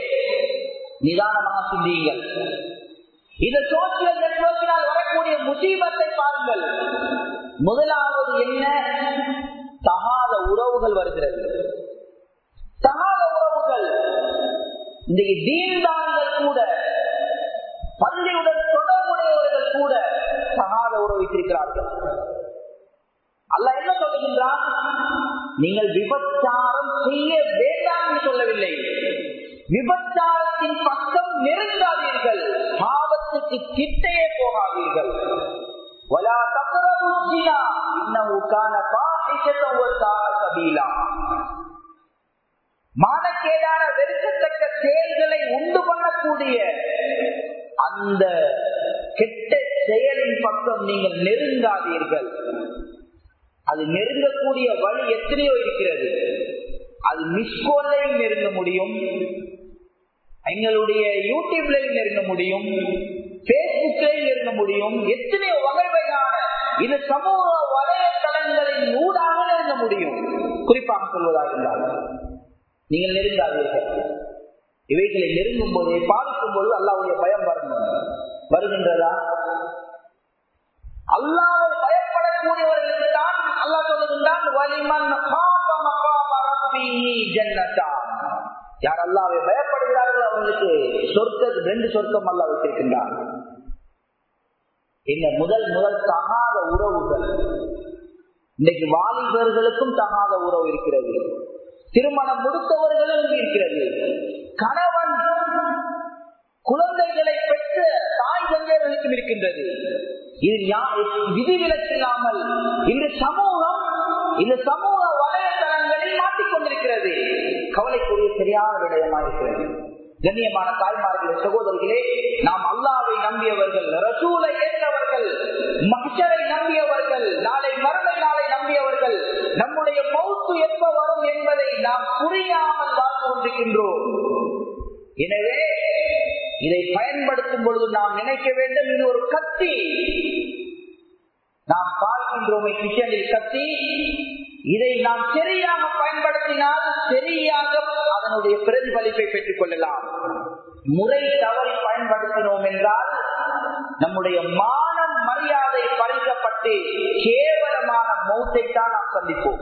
நிதானமாக சிந்தியுங்கள். இந்த சோசியல் நெட்வொர்க்கினால் வரக்கூடிய முசீபத்தை பாருங்கள். முதலாவது என்ன? தகாத உறவுகள் வருகிறது. தகாத உறவுகள். இன்றைக்கு தீன்தான்கள் கூட பள்ளியுடன் தொடர்புடையவர்கள் கூட தகாத உறவு வைத்திருக்கிறார்கள். அல்ல என்ன சொல்லுகின்றான் நீங்கள் விபச்சாரம் செய்ய வேண்டும் என்று சொல்லவில்லை. விபச்சாரத்தின் பக்கம் நெருங்காதீர்கள். பாவத்துக்கு கிட்டையே போகாதீர்கள். மானக்கேடான வெறுக்கத்தக்க செயல்களை உண்டு பண்ணக்கூடிய அந்த கெட்ட செயலின் பக்கம் நீங்கள் நெருங்காதீர்கள். அது நெருங்கக்கூடிய வழி எத்தனையோ இருக்கிறது. அது மிஸ்கோல்லையும் நெருங்க முடியும். எங்களுடைய யூடியூப்லையும் நெருங்க முடியும். பேஸ்புக்லையும் நெருங்க முடியும். எத்தனையோ வகைவகையான இது சமூக வலைத்தளங்களின் ஊடாக நெருங்க முடியும். குறிப்பாக சொல்வதாக இருந்தால் நீங்கள் நெருங்காதீர்கள். இவைகளை நெருங்கும் போது பாதிக்கும் போது அல்லாவுடைய பயம் வரணும் வருகின்றதா? அல்லாவை பயப்படக்கூடியவர்களுக்கு தான் அல்லா சொல்லுகின்றான் வலிமன் யார் அல்லாவை பயப்படுகிறார்கள் அவர்களுக்கு சொர்க்க ரெண்டு சொர்க்கம் அல்லா வைத்திருக்கின்றார் இந்த முதல் முதல் தகாத உறவுகள். இன்னைக்கு வாலிபர்களுக்கும் தகாத உறவு இருக்கிறது. திருமணம் முடித்தவர்களும் இருக்கிறது. கணவன் குழந்தைகளை பெற்ற தாய் தந்தையர்களுக்கும் இருக்கின்றது. இது விதிவிலக்கில்லாமல் இந்த சமூகம் இந்த சமூக வலைதளங்களில் மாட்டிக்கொண்டிருக்கிறது கவலைக்குரிய சரியான விடயமா இருக்கிறது. கண்ணியமான தாய்மார்களே சகோதரர்களே நாம் அல்லாவை நம்பியவர்கள் ரசூலை ஏற்றவர்கள் மக்சரை நம்பியவர்கள் நாளை மறுமை நாளை நம்பியவர்கள் நம்முடைய மௌத்து எப்ப வரும் என்பதை நாம் புரியாமல் வாழ்ந்து கொண்டிருக்கின்றோம். எனவே இதை பயன்படுத்தும் பொழுது நாம் நினைக்க வேண்டும் இது ஒரு கத்தி. நாம் பார்க்கின்றோமே கிச்சனில் கத்தி. இதை நாம் சரியாக பயன்படுத்தினால் சரியாக அதனுடைய பிரதிபலிப்பை பெற்றுக் கொள்ளலாம் முறை தவறி பயன்படுத்தினோம் என்றால் நம்முடைய மானம் மரியாதை பறிக்கப்பட்டு கேவலமான மௌத்தை தான் நாம் சந்திப்போம்.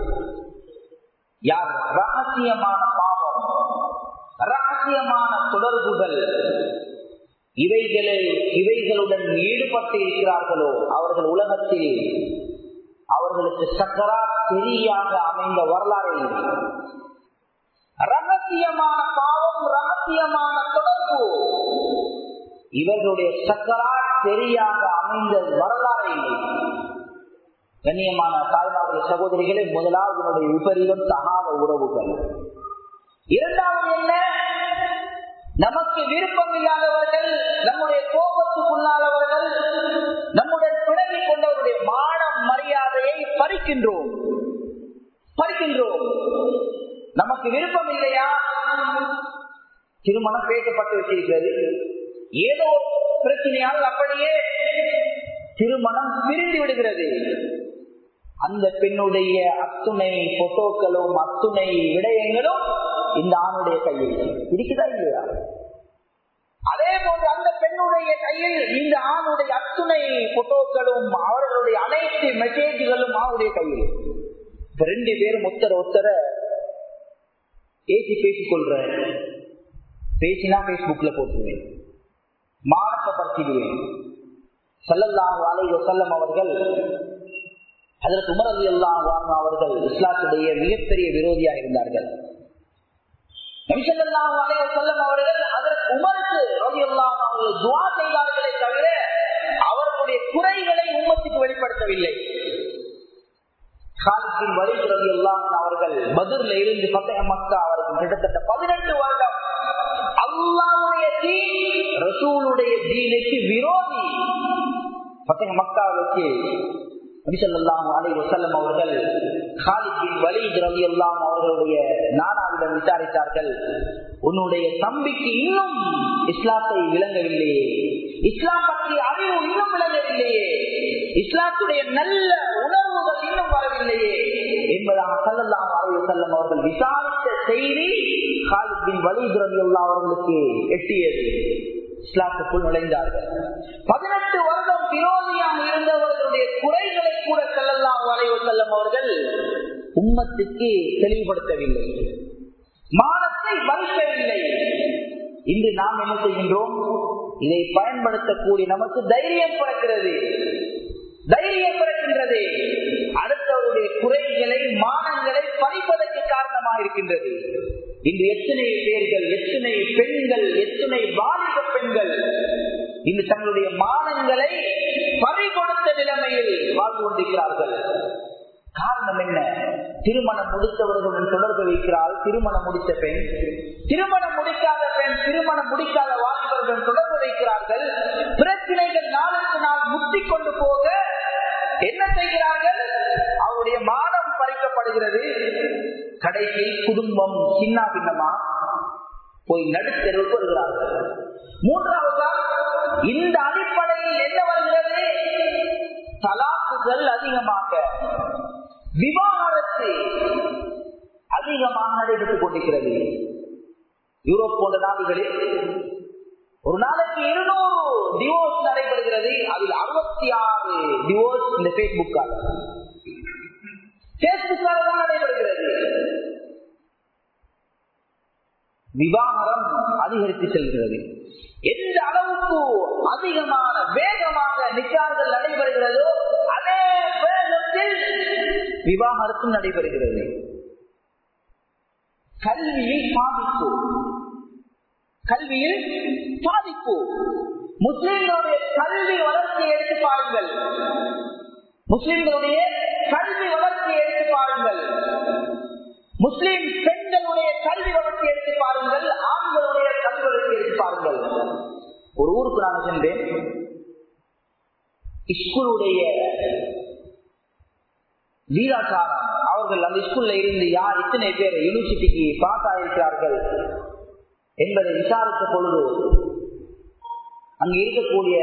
யார்? ரகசியமான பாவம் ரகசியமான தொடர்புகள். இவைகளை இவைகளுடன் ஈடுபட்டு இருக்கிறார்களோ? அவர்கள் உலகத்தில் அவர்களுக்கு சக்கரா தெரியாக அமைந்த வரலாறு இல்லை ரகசியமான பாவம் ரகசியமான தொடர்பு. இவர்களுடைய சக்கரா தெரியாக அமைந்த வரலாறு இல்லை கண்ணியமான தாய்மார்கள் சகோதரிகளை முதலாவது விபரீதம் தகாத உறவுகள். இரண்டாவது என்ன? நமக்கு விருப்பம் இல்லாதவர்கள் நம்முடைய கோபத்துக்குள்ளாதவர்கள் நம்முடைய பிணங்கி கொண்டவருடைய மான மரியாதையை பறிக்கின்றோம். பறிக்கின்றோம். நமக்கு விருப்பம் இல்லையா? திருமணம் பேசப்பட்டு வச்சிருக்கிறது. ஏதோ பிரச்சனையால் அப்படியே திருமணம் பிரிந்து விடுகிறது. அந்த பெண்ணுடைய அத்துணை போட்டோக்களும் அத்துணை விடயங்களும் இந்த ஆணுடைய கையில் இருக்குதா. இல்லையா? அதே போன்று அந்த பெண்ணுடைய கையில் இந்த ஆணுடைய அத்துணை போட்டோக்களும் அவர்களுடைய அனைத்து மெசேஜ்களும் அவருடைய கையில். ரெண்டு பேரும் ஒத்தர ஒத்தர ஏசி பேசிக் கொள்ற பேசினா பேஸ்புக்ல போட்டுருவேன். மானக்கப்படுத்திடுவேன் செல்லல்லாம் வாழைவ செல்லம் அவர்கள் அதற்கு உமர் அலி அல்லாம் அவர்கள் இஸ்லாத்துடைய மிகப்பெரிய விரோதியாக இருந்தார்கள். நபிசல்லாம் அலைய செல்லம் அவர்கள் அதற்கு உமருக்கு ரவி அவர்கள் துவா செய்தார்களே தவிர அவர்களுடைய குறைகளை உம்மத்துக்கு வெளிப்படுத்தவில்லை. காலத்தின் வலிது ரவி அல்லாம் அவர்கள் பதிர்ல இருந்து பத்தக மக்கா அவர்கள் கிட்டத்தட்ட பதினெட்டு வருடம் அல்லாவுடைய தீன் ரசூலுடைய தீனுக்கு விரோதி பத்தக மக்கா வச்சு அவர்கள் அவர்களுடைய நானாவிடம் விசாரித்தார்கள். உன்னுடைய தம்பிக்கு இன்னும் இஸ்லாத்தை விளங்கவில்லையே. இஸ்லாம் பற்றிய அறிவு இன்னும் விளங்கவில்லையே. இஸ்லாத்துடைய நல்ல உணர்வுகள் இன்னும் வரவில்லையே. என்பதாக சல்லல்லாம் அலைய செல்லம் அவர்கள் விசாரித்த செய்தி காலிபின் வலிதுரவி அவர்களுக்கு எட்டியது. இஸ்லாத்துக்குள் நுழைந்தார்கள். பதினெட்டு வருடம் விரோதியாக இருந்தவர்களுடைய குறைகளை கூட செல்லலாம் வரைவு செல்லும் அவர்கள் உம்மத்துக்கு தெளிவுபடுத்தவில்லை. மானத்தை மறுக்கவில்லை இன்று நாம் என்ன செய்கின்றோம்? இதை பயன்படுத்தக்கூடிய நமக்கு தைரியம் பிறக்கிறது. தைரியம் பிறக்கின்றது அடுத்தவருடைய குறைகளை மானங்களை பறிப்பதற்கு காரணமாக இருக்கின்றது இன்று எத்தனை பேர்கள் எத்தனை பெண்கள் எத்தனை வாலிப பெண்கள் இன்று தங்களுடைய மானங்களை பறிகொடுத்த நிலைமையில் வாழ்ந்து கொண்டிருக்கிறார்கள். காரணம் என்ன? திருமணம் முடித்தவர்களுடன் தொடர்பு வைக்கிறாள் திருமணம் முடித்த பெண். திருமணம் முடிக்காத பெண் திருமணம் முடிக்காத வாலிபர்களுடன் தொடர்பு வைக்கிறார்கள். பிரச்சனைகள் நாளுக்கு நாள் முத்தி கொண்டு போக என்ன செய்கிறார்கள்? அவருடைய மானம் பறிக்கப்படுகிறது. கடைசி குடும்பம் சின்ன பின்னமா போய் நடுத்தெருவுக்கு வருகிறார்கள். மூன்றாவது இந்த அடிப்படையில் என்ன வருகிறது? தலாக்குகள் அதிகமாக விவாகரத்து அதிகமாக நடைபெற்றுக் கொண்டிருக்கிறது. யூரோப் போன்ற நாடுகளில் ஒரு நாளைக்கு இருநூறு டிவோர்ஸ் நடைபெறுகிறது. அதில் அறுபத்தி ஆறு டிவோர்ஸ் இந்த பேஸ்புக்காக பேஸ்புக்காக தான் நடைபெறுகிறது. விவாகரம் அதிகரித்து செல்கிறது. எந்த அளவுக்கு அதிகமான வேகமாக நிக்கார்கள் நடைபெறுகிறதோ அதே வேகத்தில் விவாகரத்தும் நடைபெறுகிறது. கல்வியில் பாதிப்பு கல்வியில் பாதிப்பு முஸ்லிம்களுடைய கல்வி வளர்ச்சியை எடுத்து பாருங்கள். முஸ்லிம்களுடைய கல்வி வளர்ச்சியை எடுத்து பாருங்கள். முஸ்லிம் பெண்களுடைய கல்வி வளர்ச்சி எடுத்து பாருங்கள். ஆண்களுடைய கல்வி வளர்ச்சி எடுத்து பாருங்கள். ஒரு ஊருக்கு நான் சென்றேன். ஸ்கூலுடைய வீராசாரம் அவர்கள் அந்த ஸ்கூல்ல இருந்து யார் இத்தனை பேர் யூனிவர்சிட்டிக்கு பாஸ் ஆயிருக்கிறார்கள்? என்பதை விசாரித்த பொழுது அங்கு இருக்கக்கூடிய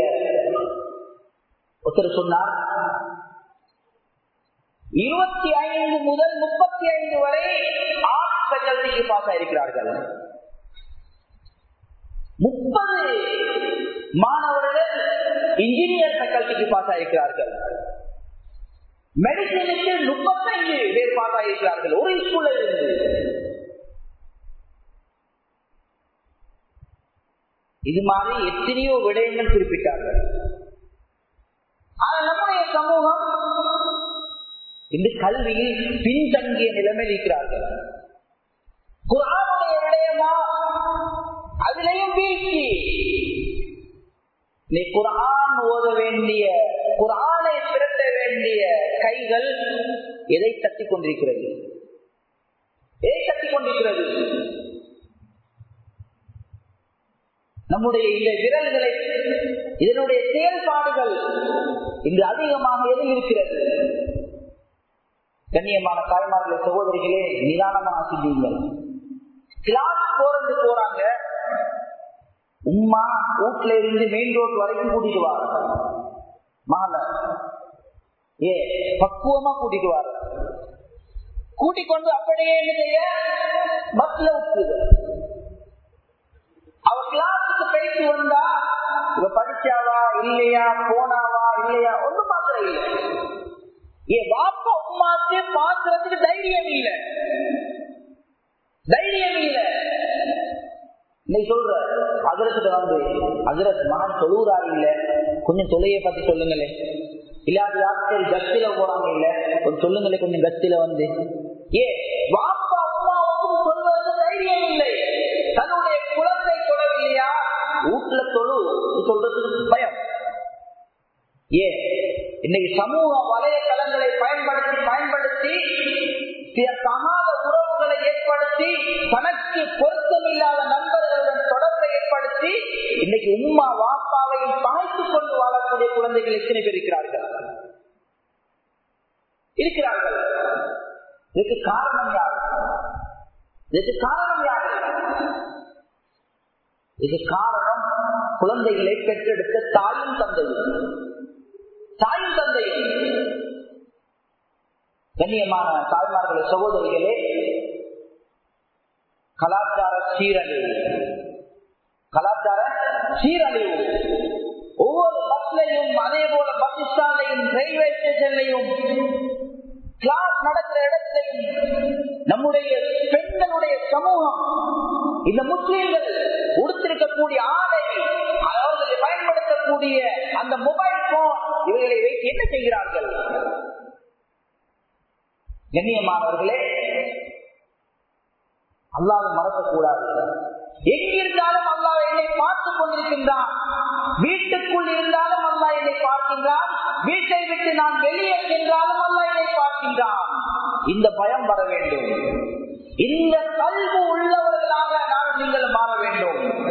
ஒருத்தர் சொன்னார் இருபத்தி ஐந்து முதல் முப்பத்தி ஐந்து வரை ஆட்கள் ஃபேக்கல்டிக்கு பாஸ் முப்பது மாணவர்கள் இன்ஜினியர் ஃபேக்கல்டிக்கு பாஸ் ஆயிருக்கிறார்கள் மெடிசனுக்கு முப்பத்தைந்து பேர் பாஸ் ஆயிருக்கிறார்கள் ஒரு ஸ்கூல்ல இருந்து இது மாதிரி எத்தனையோ விடயங்கள் குறிப்பிட்டார்கள். ஆனால் நம்முடைய சமூகம் இந்த கல்வியில் பின்தங்கிய நிலைமையில் இருக்கிறார்கள். குரானுடைய விடயமா? அதிலையும் வீழ்ச்சி. நீ குரான் ஓத வேண்டிய குரானை திரட்ட வேண்டிய கைகள் எதை தட்டிக் கொண்டிருக்கிறது? எதை தட்டிக் கொண்டிருக்கிறது? நம்முடைய இந்த விரல்களை இதனுடைய செயல்பாடுகள் இங்கு அதிகமாக எதில் இருக்கிறது? கண்ணியமான தாய்மார்களே சகோதரிகளே நிதானமாக சிந்தியுங்கள். கிளாஸ் போறது போறாங்க. உம்மா வீட்டுல இருந்து மெயின் ரோட் வரைக்கும் கூட்டிட்டு வாங்க மகள ஏ பக்குவமா கூட்டிட்டு வார கூட்டிக் கொண்டு அப்படியே என்ன செய்ய? பஸ்ல விட்டுது அவ கிளாஸ் வேலைக்கு வந்தா இவ படிச்சாவா இல்லையா போனாவா இல்லையா ஒண்ணும் பாக்குற இல்லை என் வாப்பா உமாக்கு பாக்குறதுக்கு தைரியம் இல்ல. தைரியம் இல்ல. நீ சொல்ற அதிரத்துல வந்து அதிரத் மகன் தொழுகிறார் இல்ல? கொஞ்சம் தொலையை பத்தி சொல்லுங்களே இல்லாத யாத்திரை கஸ்தில போறாங்க இல்ல? ஒரு சொல்லுங்களே கொஞ்சம் கஸ்தில வந்து. ஏ வா இன்னைக்கு சமூக வலையதளங்களை பயன்படுத்தி பயன்படுத்தி சில சமாத உறவுகளை ஏற்படுத்தி தனக்கு பொருத்தமில்லாத நண்பர்களுடன் தொடர்பை ஏற்படுத்தி இன்னைக்கு உம்மா வாப்பாவையும் பாய்த்துக் கொண்டு வாழக்கூடிய குழந்தைகள் எத்தனை பேர் இருக்கிறார்கள்? இருக்கிறார்கள். இதுக்கு காரணம் யார்? இதுக்கு காரணம் யார்? இதுக்கு காரணம் குழந்தைகளை பெற்றெடுத்த தாயும் தந்தையும். தாயும் தந்தையும் கண்ணியமான தாய்மார்கள சகோதரிகளே கலாச்சார சீரழிவு. கலாச்சார சீரழிவு. ஒவ்வொரு பஸ்லையும் அதே போல பஸ் ஸ்டாண்டையும் ரயில்வே ஸ்டேஷன்லையும் கிளாஸ் நடக்கிற இடத்தையும் நம்முடைய பெண்களுடைய சமூகம் இந்த முஸ்லீம்கள் உடுத்திருக்கக்கூடிய ஆடை பயன்படுத்தக்கூடிய அந்த மொபைல் போன் இவர்களை வைத்து என்ன செய்கிறார்கள்? கண்ணியமானவர்களே அல்லாவை மறக்கக்கூடாது. எங்கிருந்தாலும் அல்லாஹ் என்னை பார்த்துக் கொண்டிருக்கின்றான். வீட்டுக்குள் இருந்தாலும் அல்லா என்னை பார்க்கின்றான். வீட்டை விட்டு நான் வெளியே சென்றாலும் அல்லா என்னை பார்க்கின்றான். இந்த பயம் வர வேண்டும். இந்த கல்வி உள்ள நான் நீங்கள் மாற வேண்டும்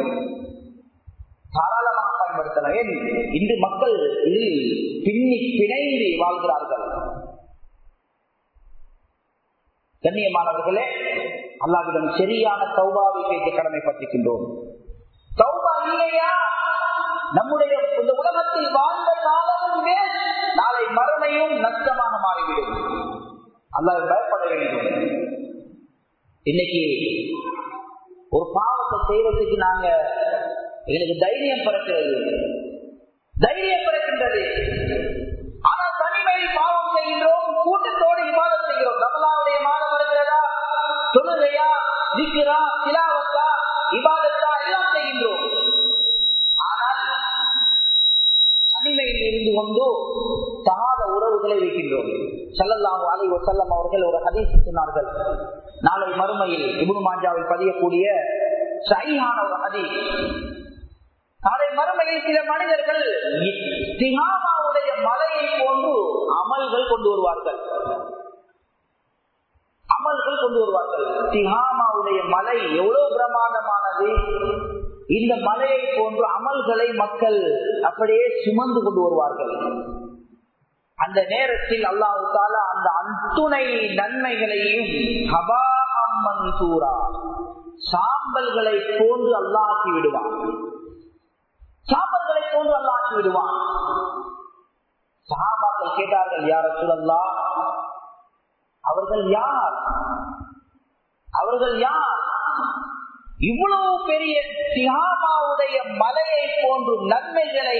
தாராளமாக பயன்படுத்தலாம் ஏன் இன்று மக்கள் இதில் பின்னி பிணைந்து வாழ்கிறார்கள். கண்ணியமானவர்களே அல்லாவிடம் சரியான சௌபாவை கேட்டு கடமைப்பட்டிருக்கின்றோம். சௌபா இல்லையா? நம்முடைய இந்த உலகத்தில் வாழ்ந்த காலமும் நாளை மரணையும் நஷ்டமாக மாறிவிடும். அல்லாஹ் பயப்பட வேண்டும். இன்னைக்கு ஒரு பாவத்தை செய்வதற்கு நாங்க எங்களுக்கு தைரியம் பிறக்கிறது தைரியம் பிறக்கின்றது ஆனால் தனிமையில் பாவம் செய்கின்றோம் கூட்டத்தோடு விவாதம் செய்கிறோம். தமிழாவுடைய மாதம் வருகிறதா? தொழுகையா? திக்கிறா சிலாவத்தா விவாதத்தா எல்லாம் செய்கின்றோம். ஆனால் தனிமையில் இருந்து கொண்டு தகாத உறவுகளை வைக்கின்றோம். செல்லல்லாம் அலை செல்லம் அவர்கள் ஒரு ஹதீஸ் சொன்னார்கள். நாளை மறுமையில் இபுனு மாஞ்சாவில் பதியக்கூடிய சரியான ஒரு ஹதீஸ். நாளை மறுமையில் சில மனிதர்கள் திகாமாவுடைய மலையை போன்று அமல்கள் கொண்டு வருவார்கள். அமல்கள் கொண்டு வருவார்கள். திகாமாவுடைய மலை எவ்வளவு பிரமாண்டமானது இந்த மலையை போன்று அமல்களை மக்கள் அப்படியே சுமந்து கொண்டு வருவார்கள். அந்த நேரத்தில் அல்லாஹு தாலா அந்த அத்துணை நன்மைகளையும் சாம்பல்களை போன்று அல்லாக்கி விடுவான். சாப்பர்களை போன்று அல்லாக்கி விடுவான். சஹாபாக்கள் கேட்டார்கள் யார சூழல்லா அவர்கள் யார்? அவர்கள் யார்? இவ்வளவு பெரிய தியாமாவுடைய மலையை போன்று நன்மைகளை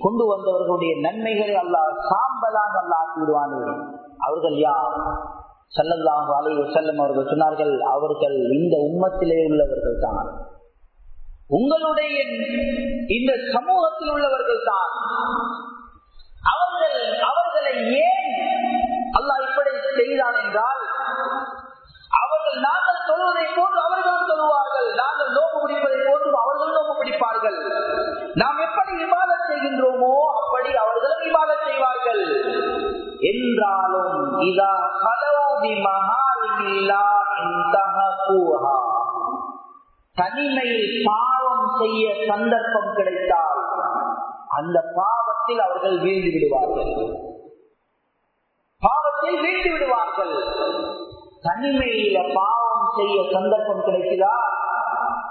கொண்டு வந்தவர்களுடைய நன்மைகளை அல்லா சாம்பலாக அல்ல ஆக்கிவிடுவார்கள் அவர்கள் யார்? செல்லல்லாம் அலைய செல்லம் அவர்கள் சொன்னார்கள் அவர்கள் இந்த உம்மத்திலே உள்ளவர்கள் தான். உங்களுடைய இந்த சமூகத்தில் உள்ளவர்கள் தான். அவர்கள் அவர்களை ஏன் அல்லா இப்படி செய்தான் என்றால் அவர்கள் நாங்கள் தொழுவதை போன்று அவர்களும் தொழுவார்கள் நாங்கள் நோக்கு பிடிப்பதை போன்றும் அவர்கள் நோக்கு பிடிப்பார்கள். நாம் எப்படி விவாதம் செய்கின்றோமோ அப்படி அவர்களும் விவாதம் செய்வார்கள். என்றாலும் இதா கலோதி மகாரில்லா தனிமையில் பாவம் செய்ய சந்தர்ப்பம் கிடைத்தால் அந்த பாவத்தில் அவர்கள் வீழ்ந்து விடுவார்கள். பாவத்தில் வீழ்ந்து விடுவார்கள். தனிமையில பாவம் செய்ய சந்தர்ப்பம் கிடைக்குதா?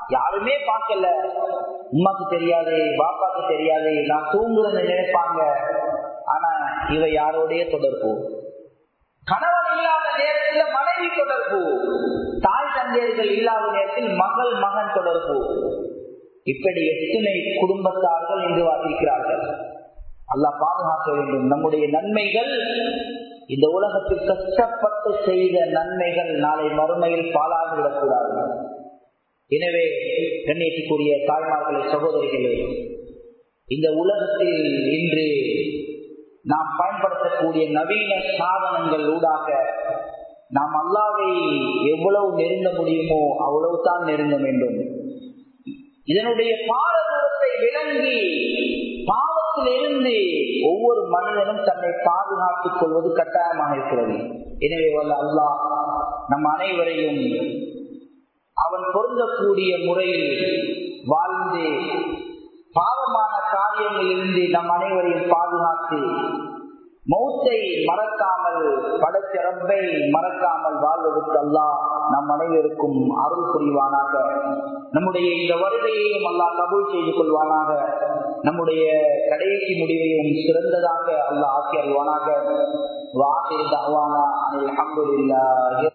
யாருமே பார்க்கல. உமாக்கு தெரியாது பாப்பாக்கு தெரியாது நான் தூங்குறேன்னு நினைப்பாங்க. ஆனா இவ யாரோடைய தொடர்பு? கணவன் இல்லாத நேரத்தில் மனைவி தொடர்பு. தாய் தந்தையர்கள் இல்லாத நேரத்தில் மகள் மகன் தொடர்பு. இப்படி எத்தனை குடும்பத்தார்கள் என்று வாசிக்கிறார்கள். அல்லாஹ் பாதுகாக்க வேண்டும். நம்முடைய நன்மைகள் இந்த உலகத்தில் கஷ்டப்பட்டு செய்த நன்மைகள் நாளை மறுமையில் பாலாகி விடக்கூடாது எனவே கண்ணியத்துக்குரிய தாய்மார்களை சகோதரிகளே இந்த உலகத்தில் இன்று நாம் பயன்படுத்தக்கூடிய நவீன சாதனங்கள் ஊடாக நாம் அல்லாவை எவ்வளவு நெருங்க முடியுமோ அவ்வளவு தான் நெருங்க வேண்டும் இதனுடைய பாரதூரத்தை விளங்கி பாவத்தில் இருந்து ஒவ்வொரு மனிதனும் தன்னை பாதுகாத்துக் கொள்வது கட்டாயமாக இருக்கிறது. எனவே வல்ல அல்லாஹ் நம் அனைவரையும் அவன் பொருந்தக்கூடிய முறையில் வாழ்ந்து பாவமான காரியங்களில் இருந்து நம் அனைவரையும் பாதுகாத்து மௌத்தை மறக்காமல் படைத்த ரப்பை மறக்காமல் வாழ்வதற்கு நம் அனைவருக்கும் அருள் புரிவானாக. நம்முடைய இந்த வருகையையும் அல்லாஹ் கபூல் செய்து கொள்வானாக. நம்முடைய கடைசி முடிவையும் சிறந்ததாக அல்லாஹ் ஆக்கி அருள்வானாக வாசில் தவானா அல்ஹம்துலில்லாஹி